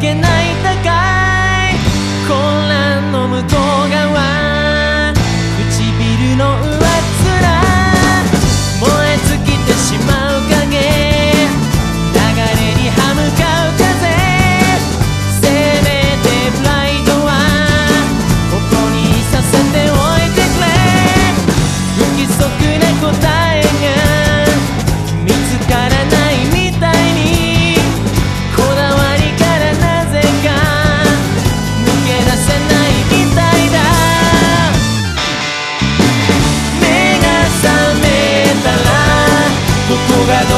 けない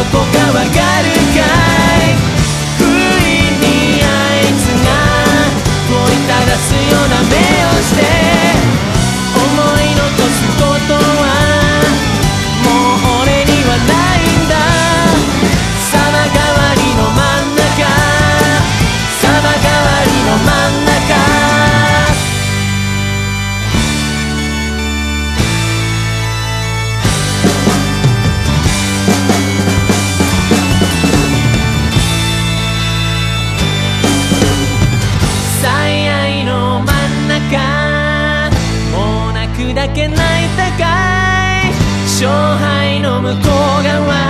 tocar. 勝敗の向こう側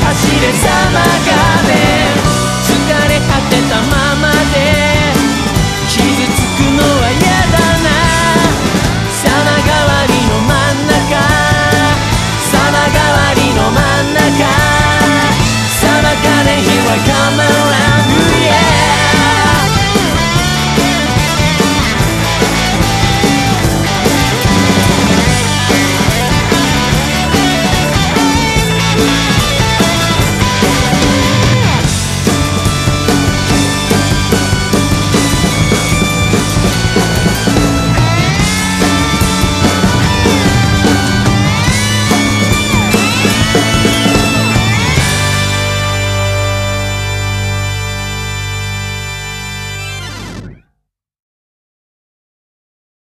走れ様が